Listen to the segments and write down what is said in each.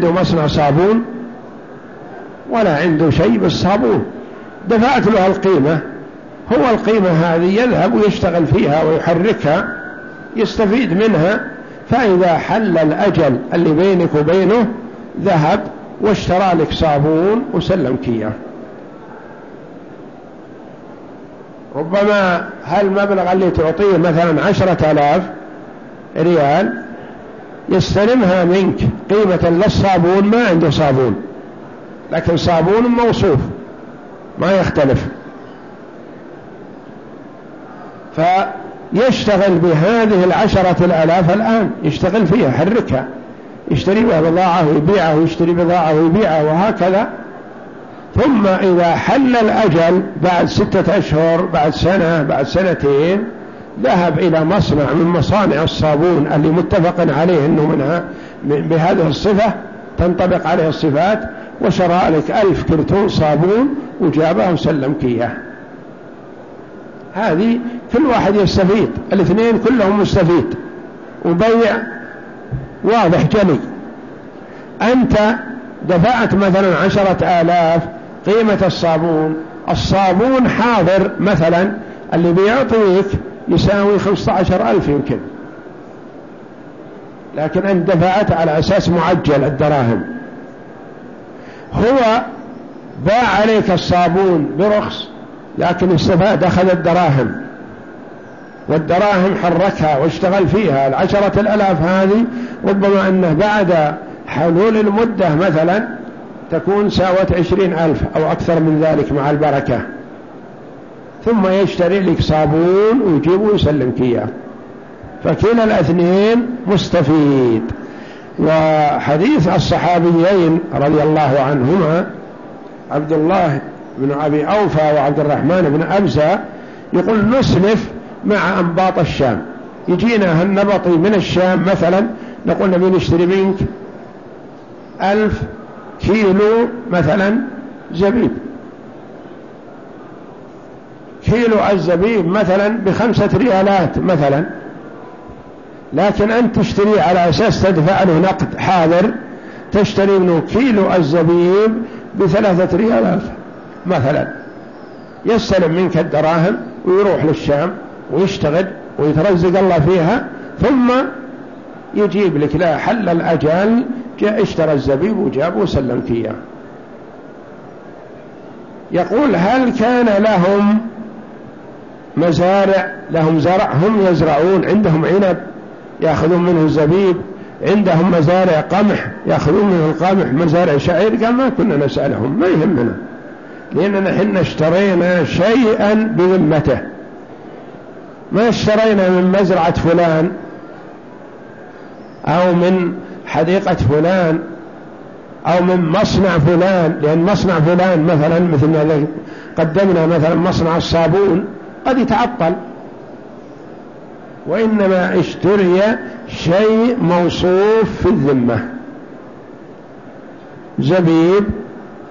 عنده مصنع صابون ولا عنده شيء بالصابون دفعت له القيمة هو القيمة هذه يذهب ويشتغل فيها ويحركها يستفيد منها فإذا حل الأجل اللي بينك وبينه ذهب واشترى لك صابون وسلمك إياه. ربما هالمبلغ اللي تعطيه مثلا عشرة آلاف ريال يستلمها منك. قيمة للصابون ما عنده صابون. لكن صابون موصوف. ما يختلف. فيشتغل بهذه العشرة الآلاف الآن. يشتغل فيها حركها يشتري بضاعة ويبيعها ويشتري بضاعة ويبيعها وهكذا. ثم إذا حل الأجل بعد ستة أشهر بعد سنة بعد سنتين ذهب إلى مصنع من مصانع الصابون اللي متفق عليه أنه منها بهذه الصفة تنطبق عليه الصفات وشرى لك ألف كرتون صابون وجابه وسلمك إياه هذه كل واحد يستفيد الاثنين كلهم مستفيد. وبيع واضح جلي. أنت دفعت مثلا عشرة آلاف قيمة الصابون الصابون حاضر مثلا اللي بيعطيك يساوي خمسة عشر ألف يمكن. لكن أنت دفعت على أساس معجل الدراهم. هو باع عليك الصابون برخص لكن استفاد أخذ الدراهم. والدراهم حركها واشتغل فيها. العشرة الألاف هذه ربما أنه بعد حلول المدة مثلا تكون ساوت عشرين ألف أو أكثر من ذلك مع البركة. ثم يشتري لك صابون ويجيبه ويسلمك إياه. فكلا الاثنين مستفيد. وحديث الصحابيين رضي الله عنهما عبد الله بن أبي أوفى وعبد الرحمن بن أبزة يقول نسلف مع أنباط الشام. يجينا هالنبطي من الشام مثلا نقول نبي نشتري منك ألف كيلو مثلا زبيب. كيلو الزبيب مثلا بخمسة ريالات مثلا. لكن أنت تشتري على أساس تدفع له نقد حاضر تشتري منه كيلو الزبيب بثلاثة ريالات مثلا. يستلم منك الدراهم ويروح للشام ويشتغل ويترزق الله فيها ثم يجيب لك لا حل الأجل جاء اشترى الزبيب وجاب وسلمك إياه. يقول هل كان لهم مزارع لهم زرع هم يزرعون عندهم عنب يأخذون منه الزبيب عندهم مزارع قمح يأخذون منه القمح مزارع شعير قال ما كنا نسألهم ما يهمنا. لأننا حنا اشترينا شيئا بذمته. ما اشترينا من مزرعة فلان أو من حديقة فلان أو من مصنع فلان لأن مصنع فلان مثلا مثل ما قدمنا مثلا مصنع الصابون قد يتعطل. وإنما اشتري شيء موصوف في الذمة. زبيب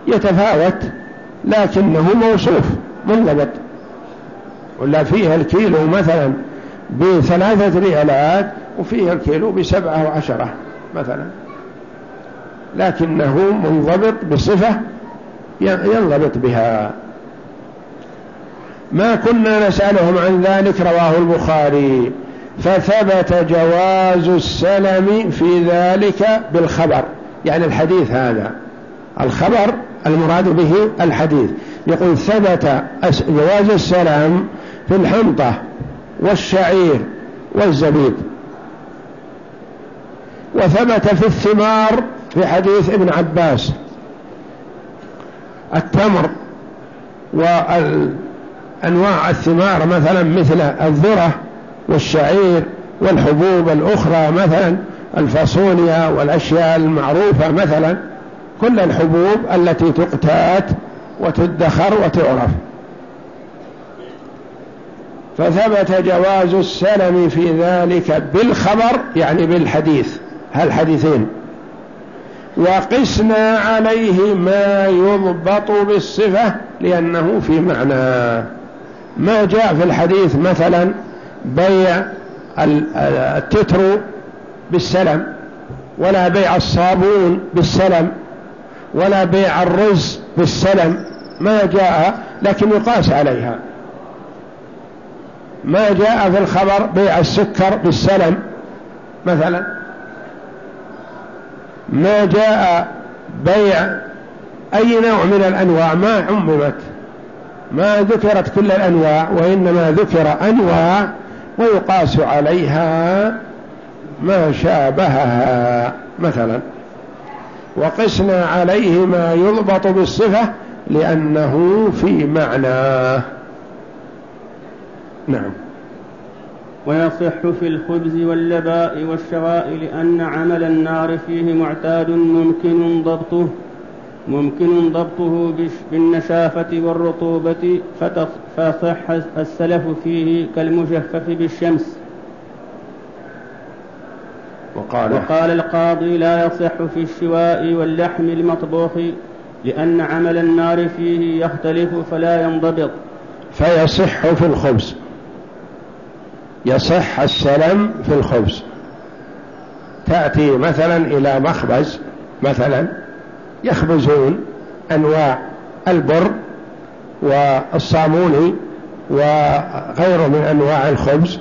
يتفاوت لكنه موصوف منضبط. ولا فيها الكيلو مثلا بثلاثة ريالات وفيها الكيلو بسبعة وعشرة مثلا. لكنه منضبط بصفة ينضبط بها. ما كنا نسألهم عن ذلك رواه البخاري. فثبت جواز السلم في ذلك بالخبر. يعني الحديث هذا. الخبر المراد به الحديث. يقول ثبت جواز السلام في الحنطة والشعير والزبيب. وثبت في الثمار في حديث ابن عباس. التمر وأنواع الثمار مثلا مثل الذرة والشعير والحبوب الأخرى مثلا الفاصوليا والأشياء المعروفة مثلا كل الحبوب التي تقتات وتدخر وتعرف. فثبت جواز السلم في ذلك بالخبر يعني بالحديث. هالحديثين. وقسنا عليه ما يضبط بالصفة لأنه في معنى. ما جاء في الحديث مثلا بيع التتر بالسلم ولا بيع الصابون بالسلم ولا بيع الرز بالسلم ما جاء لكن يقاس عليها. ما جاء في الخبر بيع السكر بالسلم مثلا. ما جاء بيع أي نوع من الأنواع ما عممت. ما ذكرت كل الأنواع وإنما ذكر أنواع ويقاس عليها ما شابهها مثلا. وقسنا عليه ما يضبط بالصفة لأنه في معناه نعم. ويصح في الخبز واللباء والشراء لأن عمل النار فيه معتاد ممكن ضبطه. ممكن ضبطه بالنشافة والرطوبة فصح السلف فيه كالمجفف بالشمس. وقال, وقال القاضي لا يصح في الشواء واللحم المطبوخ لأن عمل النار فيه يختلف فلا ينضبط. فيصح في الخبز. يصح السلم في الخبز. تأتي مثلا إلى مخبز مثلا يخبزون أنواع البر والصاموني وغيره من أنواع الخبز.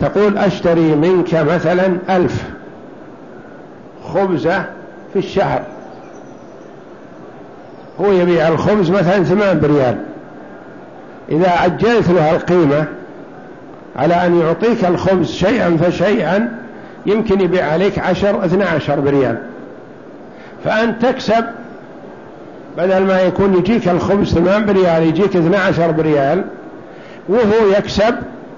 تقول أشتري منك مثلا ألف خبزة في الشهر. هو يبيع الخبز مثلا ثمان بريال. إذا عجلت له القيمة على أن يعطيك الخبز شيئا فشيئا يمكن يبيع عليك عشر اثنى عشر بريال. فأنت تكسب بدل ما يكون يجيك الخبز ثمان بريال يجيك اثنى عشر بريال وهو يكسب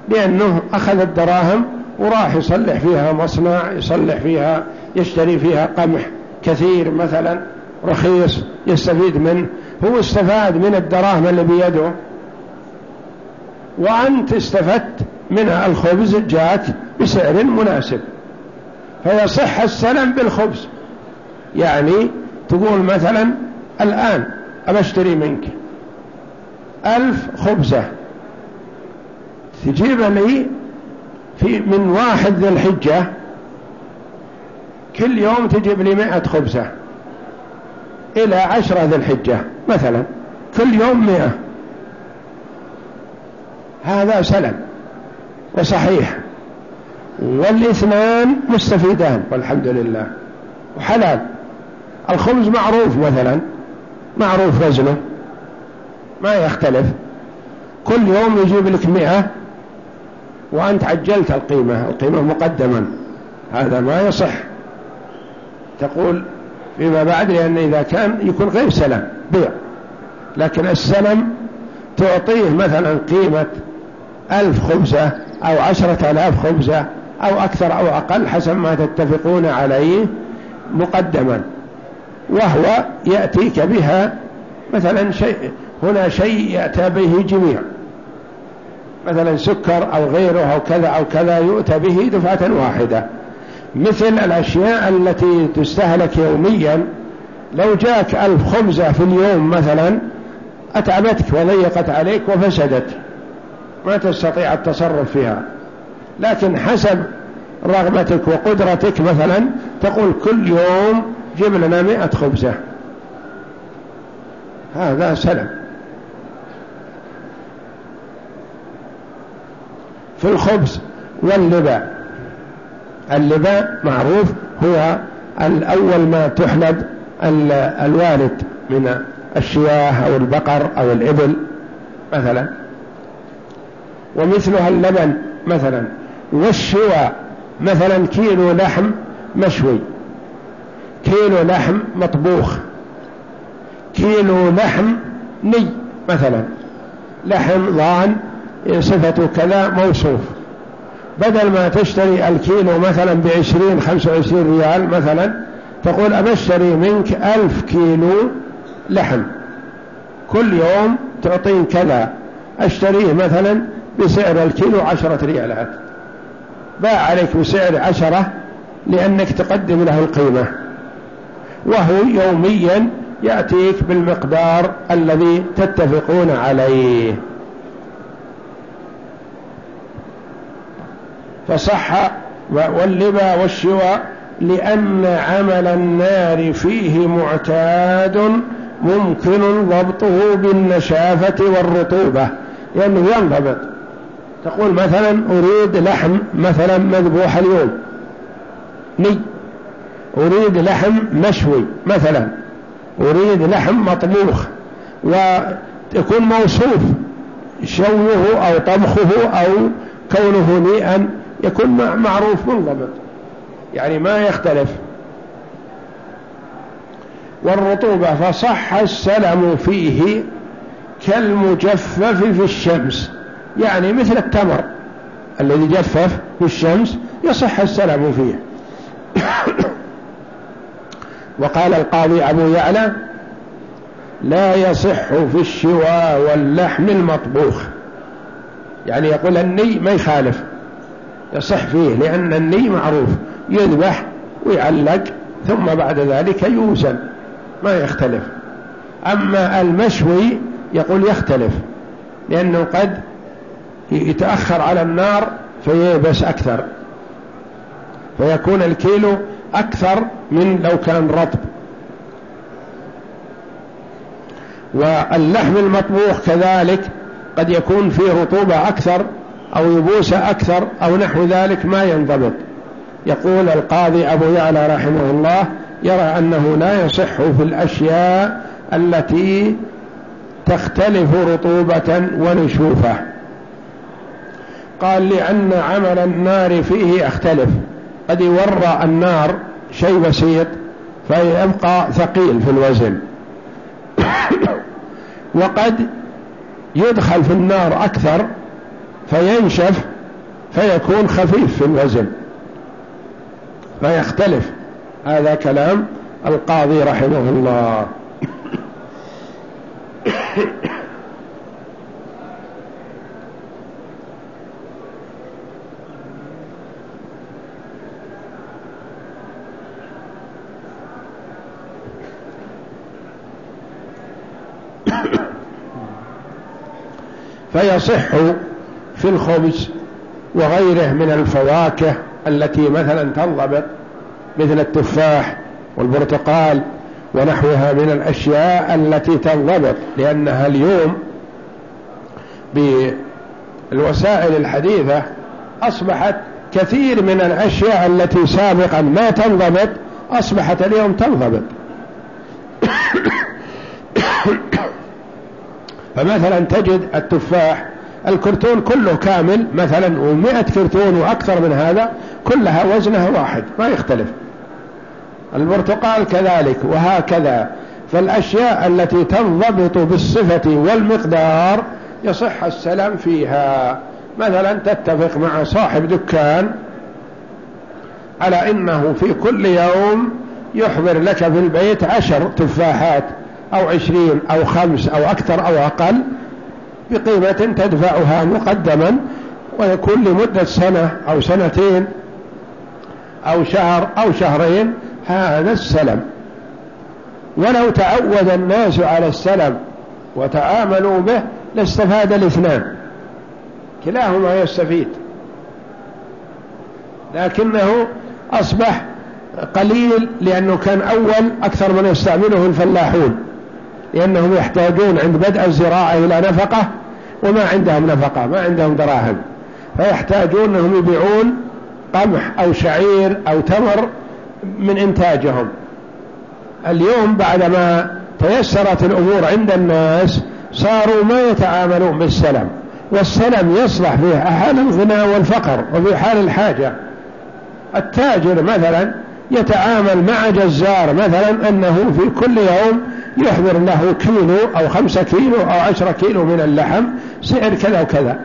لأنه أخذ الدراهم وراح يصلح فيها مصنع يصلح فيها يشتري فيها قمح كثير مثلا رخيص يستفيد منه هو استفاد من الدراهم اللي بيده. وأنت استفدت من الخبز جاك بسعر مناسب. فيصح السلم بالخبز. يعني تقول مثلا الآن أبشتري منك ألف خبزة. تجيب لي في من واحد ذي الحجة كل يوم تجيب لي مئة خبزة إلى عشرة ذي الحجة مثلا. كل يوم مئة. هذا سلم وصحيح. والاثنان مستفيدان والحمد لله. وحلال. الخبز معروف مثلا معروف وزنه ما يختلف. كل يوم يجيب لك مئة وأنت عجلت القيمة القيمة مقدما. هذا ما يصح. تقول فيما بعد لأن إذا كان يكون غير سلم بيع. لكن السلم تعطيه مثلا قيمة ألف خبزة أو عشرة آلاف خبزة أو أكثر أو أقل حسب ما تتفقون عليه مقدما. وهو يأتيك بها مثلا شيء هنا شيء يأتى به جميع. مثلا سكر أو غيره أو كذا أو كذا يؤتى به دفعة واحدة. مثل الأشياء التي تستهلك يوميا لو جاك ألف خبزة في اليوم مثلا أتعبتك وضيقت عليك وفسدت. ما تستطيع التصرف فيها. لكن حسب رغبتك وقدرتك مثلا تقول كل يوم جيب لنا مئة خبزة. هذا سلم في الخبز واللبا. اللبا معروف هو الأول ما تحلب الوالد من الشياه أو البقر أو الإبل مثلا. ومثلها اللبن مثلا. والشوى مثلا كيلو لحم مشوي. كيلو لحم مطبوخ. كيلو لحم ني مثلا. لحم ضان صفته كذا موصوف. بدل ما تشتري الكيلو مثلا بعشرين خمسة وعشرين ريال مثلا تقول أبشتري منك ألف كيلو لحم. كل يوم تعطين كذا. أشتريه مثلا بسعر الكيلو عشرة ريالات. باع عليك بسعر عشرة لأنك تقدم له القيمة. وهو يوميا يأتيك بالمقدار الذي تتفقون عليه. فصح واللبا والشواء لأن عمل النار فيه معتاد ممكن ضبطه بالنشافة والرطوبة. لأنه يعني ينضبط. تقول مثلا أريد لحم مثلا مذبوح اليوم. ني. أريد لحم مشوي مثلا. أريد لحم مطبوخ ويكون موصوف شوية أو طبخه أو كونه نيئا يكون معروف منضبط. يعني ما يختلف. والرطوبة فصح السلم فيه كالمجفف في الشمس. يعني مثل التمر الذي جفف في الشمس يصح السلم فيه. وقال القاضي أبو يعلى لا يصح في الشواء واللحم المطبوخ. يعني يقول الني ما يخالف يصح فيه لأن الني معروف يذبح ويعلق ثم بعد ذلك يوزن ما يختلف. أما المشوي يقول يختلف لأنه قد يتأخر على النار فييبس أكثر فيكون الكيلو أكثر من لو كان رطب. واللحم المطبوخ كذلك قد يكون فيه رطوبة أكثر أو يبوس أكثر أو نحو ذلك ما ينضبط. يقول القاضي أبو يعلى رحمه الله يرى أنه لا يصح في الأشياء التي تختلف رطوبة ونشوفة. قال لأن عمل النار فيه يختلف. قد يورى النار شيء بسيط فيبقى ثقيل في الوزن. وقد يدخل في النار أكثر فينشف فيكون خفيف في الوزن. فيختلف. هذا كلام القاضي رحمه الله. فيصح في الخبز وغيره من الفواكه التي مثلا تنضبط مثل التفاح والبرتقال ونحوها من الأشياء التي تنضبط لأنها اليوم بالوسائل الحديثة أصبحت كثير من الأشياء التي سابقا ما تنضبط أصبحت اليوم تنضبط. فمثلا تجد التفاح الكرتون كله كامل مثلا ومئة كرتون وأكثر من هذا كلها وزنها واحد ما يختلف. البرتقال كذلك وهكذا. فالأشياء التي تنضبط بالصفة والمقدار يصح السلام فيها. مثلا تتفق مع صاحب دكان على إنه في كل يوم يحضر لك في البيت عشر تفاحات؟ أو عشرين أو خمس أو أكثر أو أقل بقيمة تدفعها مقدما ويكون لمدة سنة أو سنتين أو شهر أو شهرين هذا السلم. ولو تعود الناس على السلم وتعاملوا به لاستفاد الاثنان. كلاهما يستفيد. لكنه أصبح قليل لأنه كان أول أكثر من يستعمله الفلاحون. لأنهم يحتاجون عند بدء الزراعة إلى نفقة وما عندهم نفقة ما عندهم دراهم. فيحتاجون أنهم يبيعون قمح أو شعير أو تمر من إنتاجهم. اليوم بعدما تيسرت الأمور عند الناس صاروا ما يتعاملون بالسلم. والسلم يصلح في حال الغنى والفقر وفي حال الحاجة. التاجر مثلا يتعامل مع جزار مثلا أنه في كل يوم يحضر له كيلو أو خمسة كيلو أو عشرة كيلو من اللحم سعر كذا وكذا.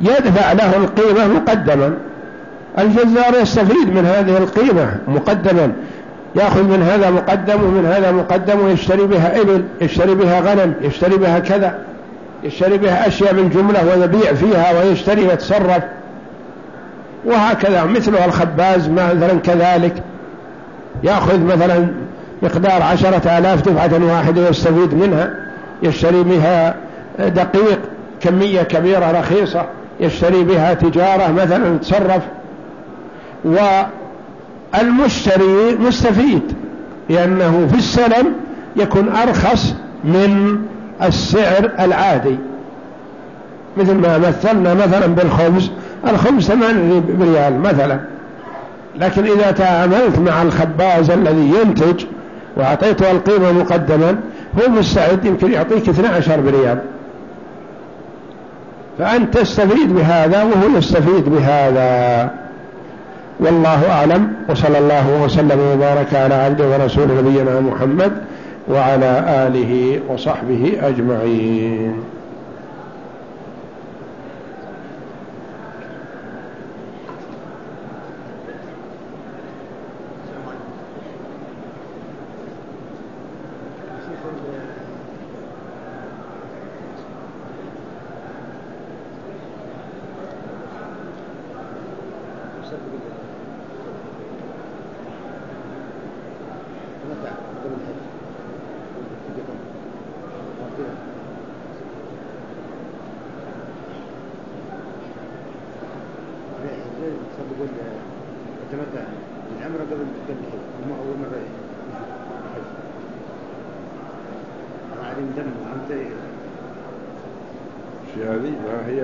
يدفع له القيمة مقدما. الجزار يستفيد من هذه القيمة مقدما. يأخذ من هذا مقدم ومن هذا مقدم ويشتري بها إبل يشتري بها غنم يشتري بها كذا. يشتري بها أشياء من جملة ويبيع فيها ويشتري ويتصرف. وهكذا مثل الخباز مثلا كذلك. يأخذ مثلا مقدار عشرة آلاف دفعة واحدة يستفيد منها يشتري بها دقيق كمية كبيرة رخيصة يشتري بها تجارة مثلا يتصرف المشتري مستفيد لأنه في السلم يكون أرخص من السعر العادي. مثل ما مثلنا مثلا بالخبز الخبز ثمان ريال مثلا. لكن إذا تعاملت مع الخباز الذي ينتج وأعطيته ألقيمة مقدما هو مستعد يمكن يعطيك 12 بريال. فأنت تستفيد بهذا وهو يستفيد بهذا. والله أعلم وصلى الله وسلم وبارك على عبده ورسول نبينا محمد وعلى آله وصحبه أجمعين.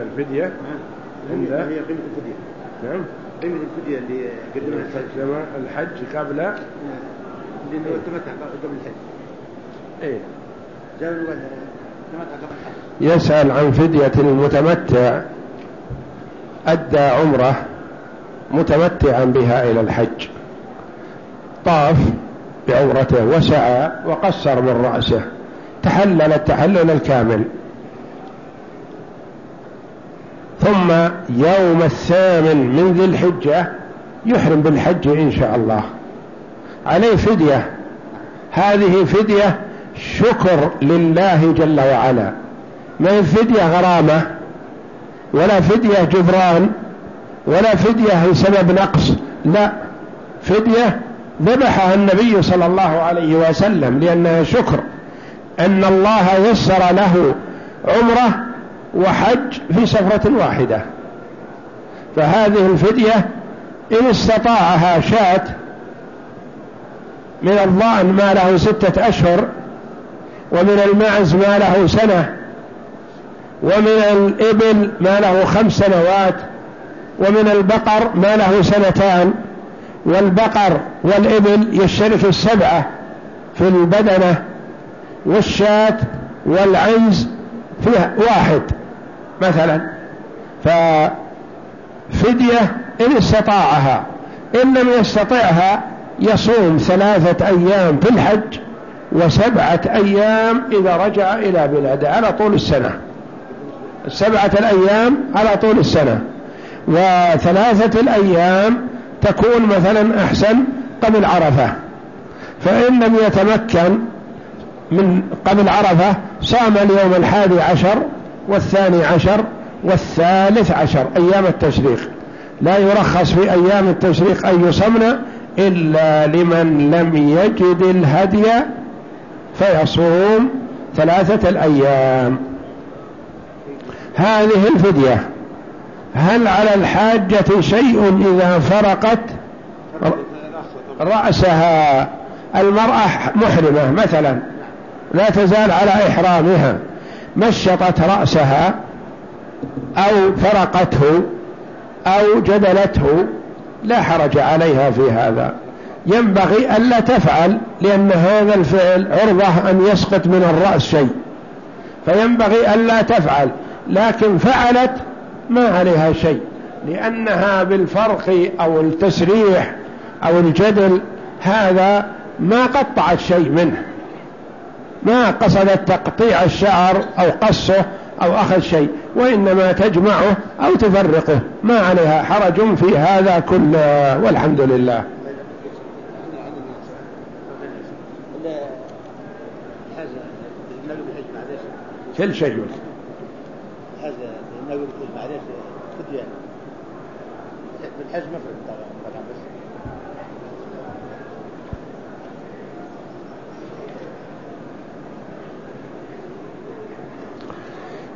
الفدية؟ عند هي قيمة الفدية. نعم. قيمة الفدية اللي قدمها الحج. الحج قبل؟ لأنه تمتع قبل الحج. إيه. تمتع قبل الحج. يسأل عن فدية المتمتع. أدى عمره. متمتعا بها إلى الحج. طاف بعمرته وسعى وقصر من رأسه. تحلل التحلل الكامل. ثم يوم الثامن من ذي الحجة يحرم بالحج إن شاء الله. عليه فدية. هذه فدية شكر لله جل وعلا. ما هي فدية غرامة ولا فدية جبران ولا فدية لسبب نقص. لا فدية ذبحها النبي صلى الله عليه وسلم لأنها شكر. أن الله يسر له عمرة وحج في سفرة واحدة. فهذه الفدية إن استطاعها شاة من الضأن ما له ستة أشهر ومن المعز ما له سنة ومن الإبل ما له خمس سنوات ومن البقر ما له سنتان والبقر والإبل يشترك السبعة في البدنة والشاة والعنز فيها واحد مثلا. ففدية إن استطاعها إن لم يستطعها يصوم ثلاثة أيام في الحج وسبعة أيام إذا رجع إلى بلاده على طول السنة. السبعة الأيام على طول السنة. وثلاثة الأيام تكون مثلا أحسن قبل عرفة. فإن لم يتمكن من قبل عرفة صام اليوم الحادي عشر والثاني عشر والثالث عشر أيام التشريق. لا يرخص في أيام التشريق أن يصمن إلا لمن لم يجد الهدي فيصوم ثلاثة الأيام. هذه الفدية. هل على الحاجة شيء إذا فرقت رأسها المرأة محرمة مثلا لا تزال على إحرامها مشطت رأسها أو فرقته أو جدلته لا حرج عليها في هذا. ينبغي ألا تفعل لأن هذا الفعل عرضة أن يسقط من الرأس شيء. فينبغي ألا تفعل لكن فعلت ما عليها شيء لأنها بالفرق أو التسريح أو الجدل هذا ما قطعت شيء منه ما قصدت تقطيع الشعر أو قصه أو أخذ شيء وإنما تجمعه أو تفرقه ما عليها حرج في هذا كله والحمد لله. كل شيء هذا النبي معلش بالحج مفرد طبعا بس.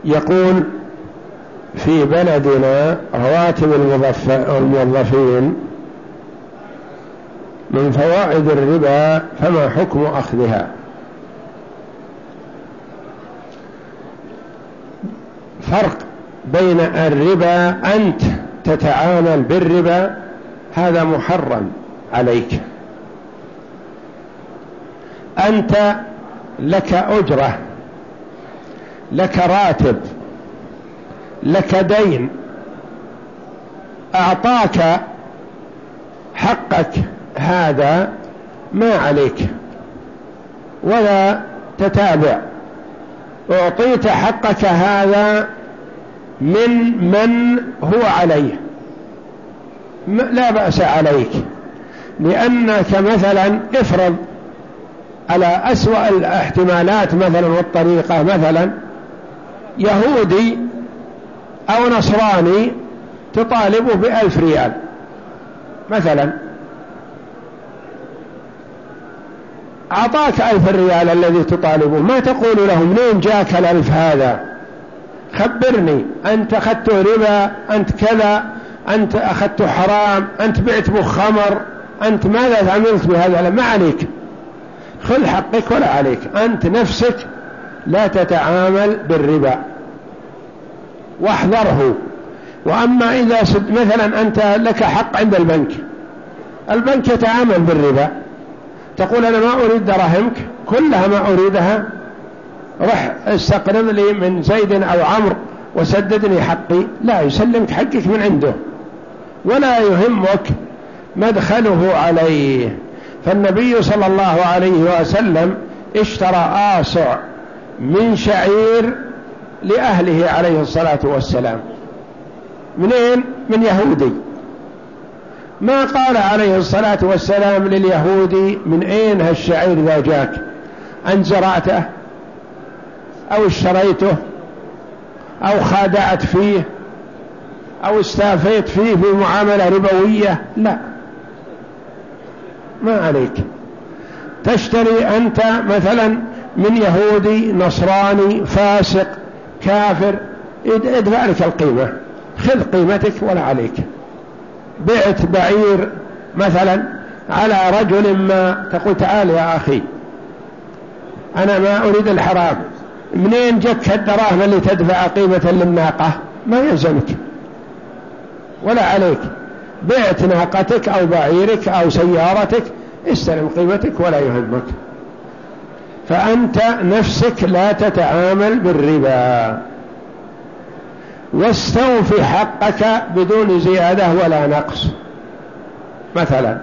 يقول في بلدنا رواتب الموظفين من فوائد الربا فما حكم أخذها؟ فرق بين الربا أنت تتعامل بالربا هذا محرم عليك. أنت لك أجرة لك راتب لك دين. أعطاك حقك هذا ما عليك. ولا تتابع. أعطيت حقك هذا من من هو عليه. لا بأس عليك. لأنك مثلا افرض على أسوأ الاحتمالات مثلا والطريقة مثلا يهودي أو نصراني تطالبه بألف ريال. مثلا أعطاك ألف ريال الذي تطالبه ما تقول له منين جاك الألف هذا؟ خبرني. أنت أخذت ربا أنت كذا أنت أخذت حرام أنت بعت بخمر أنت ماذا عملت بهذا؟ ما عليك. خذ حقك ولا عليك. أنت نفسك لا تتعامل بالربا. واحذره. وأما إذا سد مثلا أنت لك حق عند البنك. البنك يتعامل بالربا. تقول أنا ما أريد دراهمك. كلها ما أريدها. رح استقرض لي من زيد أو عمرو وسددني حقي. لا يسلمك حقك من عنده. ولا يهمك مدخله عليه. فالنبي صلى الله عليه وسلم اشترى آصع من شعير لأهله عليه الصلاة والسلام. منين؟ من يهودي. ما قال عليه الصلاة والسلام لليهودي من أين هالشعير ذا جاك؟ أن زرعته أو اشتريته أو خادعت فيه أو استافيت فيه في معاملة ربوية لا. ما عليك. تشتري أنت مثلا من يهودي نصراني فاسق كافر ادفع لك القيمة. خذ قيمتك ولا عليك. بعت بعير مثلا على رجل ما تقول تعال يا أخي أنا ما أريد الحرام. منين جك الدراهم اللي تدفع قيمة للناقة؟ ما يلزمك ولا عليك. بعت ناقتك أو بعيرك أو سيارتك استلم قيمتك ولا يهمك. فأنت نفسك لا تتعامل بالربا. واستوفي حقك بدون زيادة ولا نقص. مثلا.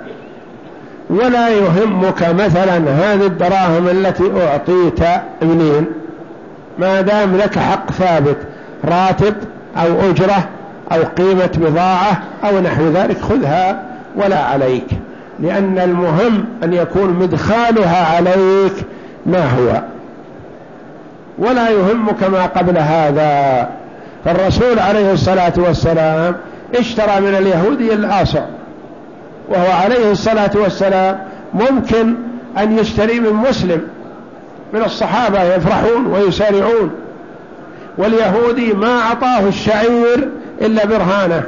ولا يهمك مثلا هذه الدراهم التي أعطيت منين؟ ما دام لك حق ثابت راتب أو أجرة أو قيمة بضاعة أو نحو ذلك خذها ولا عليك. لأن المهم أن يكون مدخالها عليك ما هو. ولا يهمك ما قبل هذا. فالرسول عليه الصلاة والسلام اشترى من اليهودي الآصع وهو عليه الصلاة والسلام ممكن أن يشتري من مسلم. من الصحابة يفرحون ويسارعون. واليهودي ما أعطاه الشعير إلا برهانة.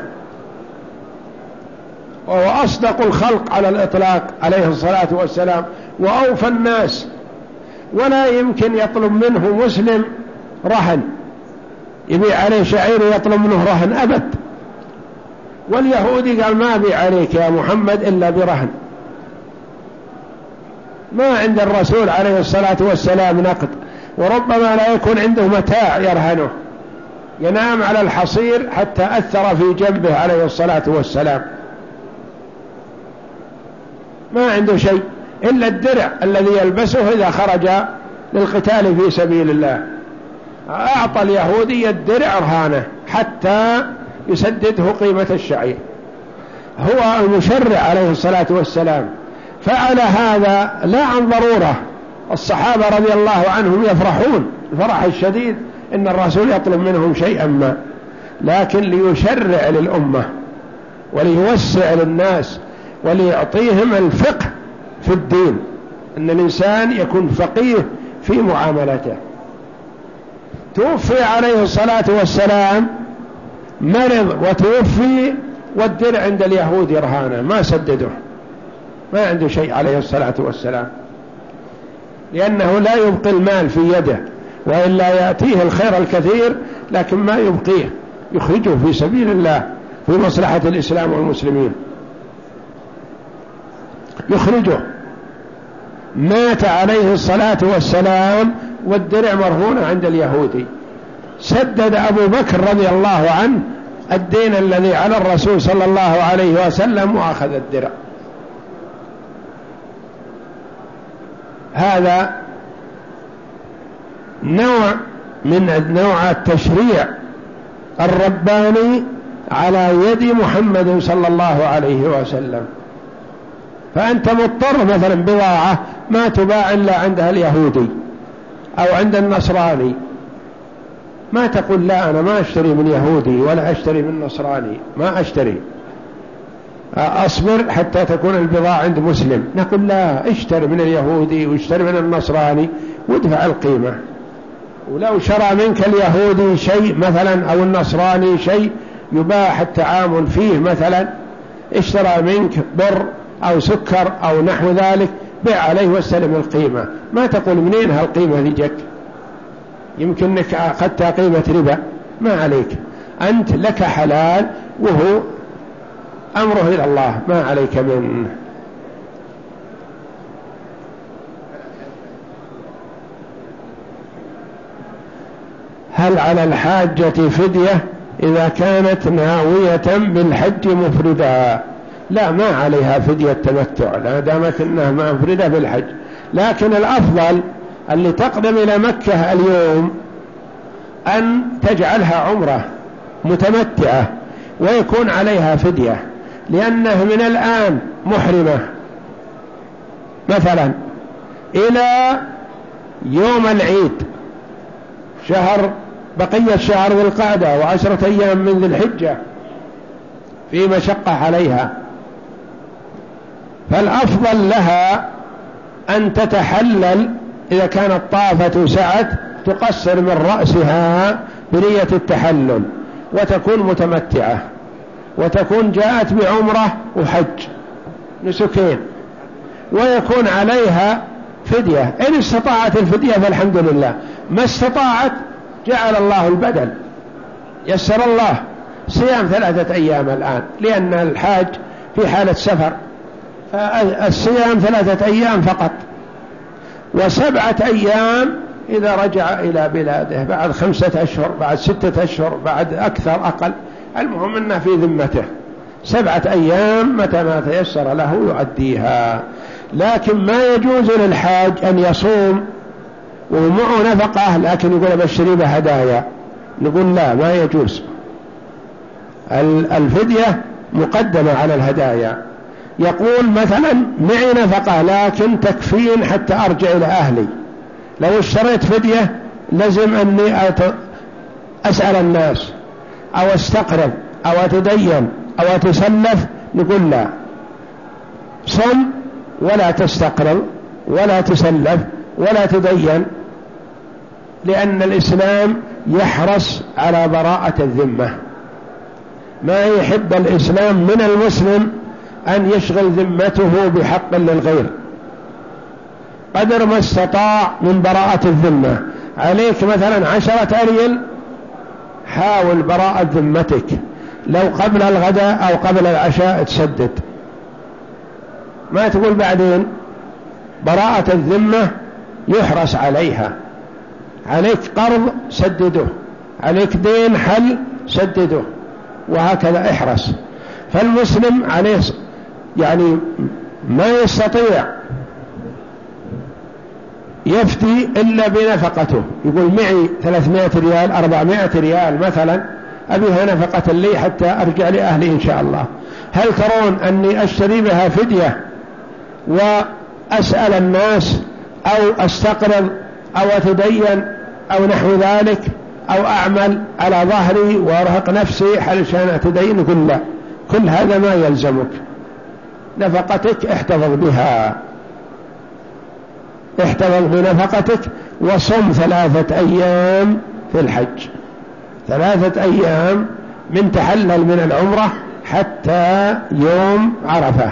وهو أصدق الخلق على الإطلاق عليه الصلاة والسلام. وأوفى الناس. ولا يمكن يطلب منه مسلم رهن. يبيع عليه شعير ويطلب منه رهن أبد. واليهودي قال ما أبيع عليك يا محمد إلا برهن. ما عند الرسول عليه الصلاة والسلام نقد وربما لا يكون عنده متاع يرهنه ينام على الحصير حتى أثر في جنبه عليه الصلاة والسلام. ما عنده شيء إلا الدرع الذي يلبسه إذا خرج للقتال في سبيل الله. أعطى اليهودي الدرع رهانه حتى يسدده قيمة الشعير. هو المشرع عليه الصلاة والسلام. فعل هذا لا عن ضرورة. الصحابة رضي الله عنهم يفرحون الفرح الشديد إن الرسول يطلب منهم شيئا ما لكن ليشرع للأمة وليوسع للناس وليعطيهم الفقه في الدين. أن الإنسان يكون فقيه في معاملته. توفي عليه الصلاة والسلام مرض وتوفي والدرع عند اليهود رهانه ما سدده. ما عنده شيء عليه الصلاة والسلام. لأنه لا يبقي المال في يده وإلا يأتيه الخير الكثير لكن ما يبقيه يخرجه في سبيل الله في مصلحة الإسلام والمسلمين. يخرجه. مات عليه الصلاة والسلام والدرع مرهونة عند اليهودي. سدد أبو بكر رضي الله عنه الدين الذي على الرسول صلى الله عليه وسلم وأخذ الدرع. هذا نوع من نوع التشريع الرباني على يد محمد صلى الله عليه وسلم. فأنت مضطر مثلا بضاعة ما تباع إلا عندها اليهودي أو عند النصراني. ما تقول لا أنا ما أشتري من يهودي ولا أشتري من نصراني ما أشتري. أصبر حتى تكون البضاعة عند مسلم. نقول لا اشتري من اليهودي واشتري من النصراني وادفع القيمة. ولو شرى منك اليهودي شيء مثلا أو النصراني شيء يباح التعامل فيه مثلا. اشترى منك بر أو سكر أو نحو ذلك بيع عليه واستلم القيمة. ما تقول منين هالقيمة ذي جك يمكن انك أخذتها قيمة ربا. ما عليك. أنت لك حلال وهو أمره إلى الله ما عليك منه هل على الحاجة فدية إذا كانت ناوية بالحج مفردا؟ لا ما عليها فدية تمتع لا دامت إنها مفردة بالحج. لكن الأفضل اللي تقدم إلى مكة اليوم أن تجعلها عمرة متمتعة ويكون عليها فدية. لأنه من الآن محرمة. مثلا إلى يوم العيد شهر بقية شهر ذي القعدة وعشرة أيام من ذي الحجة في مشقة عليها. فالأفضل لها أن تتحلل إذا كانت طافة سعت تقصر من رأسها بنية التحلل وتكون متمتعة. وتكون جاءت بعمرة وحج نسكين ويكون عليها فدية. إن استطاعت الفدية فالحمد لله. ما استطاعت جعل الله البدل. يسر الله صيام ثلاثة أيام الآن لأن الحاج في حالة سفر. فالصيام ثلاثة أيام فقط. وسبعة أيام إذا رجع إلى بلاده بعد خمسة أشهر بعد ستة أشهر بعد أكثر أقل. المهم أنه في ذمته. سبعة أيام متى ما تيسر له يؤديها لكن ما يجوز للحاج أن يصوم ومعه نفقة لكن يقول بشري به هدايا. نقول لا ما يجوز. الفدية مقدمة على الهدايا. يقول مثلا معي نفقة لكن تكفين حتى أرجع إلى أهلي. لو اشتريت فدية لازم أني أسأل الناس. أو استقرض أو أتدين أو أتسلف نقول لا. صم ولا تستقرض ولا تسلف ولا تدين لأن الإسلام يحرص على براءة الذمة. ما يحب الإسلام من المسلم أن يشغل ذمته بحق للغير. قدر ما استطاع من براءة الذمة. عليك مثلا عشرة أريل حاول براءة ذمتك. لو قبل الغداء أو قبل العشاء تسدد. ما تقول بعدين؟ براءة الذمة يحرص عليها. عليك قرض سدده. عليك دين حل سدده. وهكذا احرص. فالمسلم عليه يعني ما يستطيع يفتي إلا بنفقته. يقول معي 300 ريال 400 ريال مثلا أبيها نفقة لي حتى أرجع لأهلي إن شاء الله. هل ترون أني أشتري بها فدية وأسأل الناس أو أستقرض أو أتدين أو نحو ذلك أو أعمل على ظهري وأرهق نفسي علشان أتدين؟ كل لا. كل هذا ما يلزمك. نفقتك احتفظ بها. احتفظ بنفقتك وصم ثلاثة أيام في الحج. ثلاثة أيام من تحلل من العمرة حتى يوم عرفة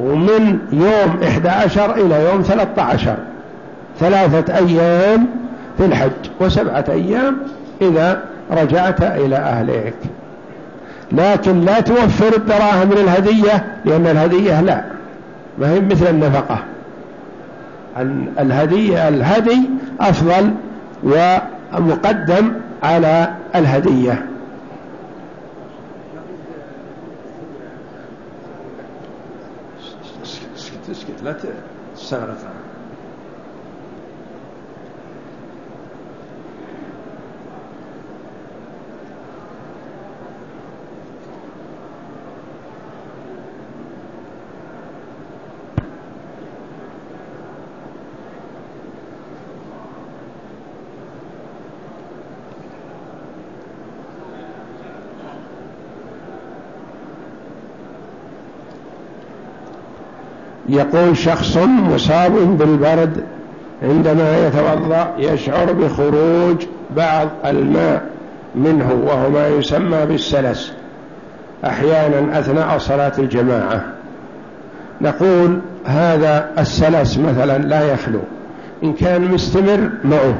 ومن يوم 11 إلى يوم 13 ثلاثة أيام في الحج وسبعة أيام إذا رجعت إلى أهلك لكن لا توفر الدراهم للهدية لأن الهدية لا ما هي مثل النفقة. الهدية الهدي أفضل ومقدم على الهدية. اسكت اسكت لا تستغرق يقول شخص مصاب بالبرد عندما يتوضأ يشعر بخروج بعض الماء منه وهو ما يسمى بالسلس. أحيانا أثناء صلاة الجماعة. نقول هذا السلس مثلا لا يخلو. إن كان مستمر معه.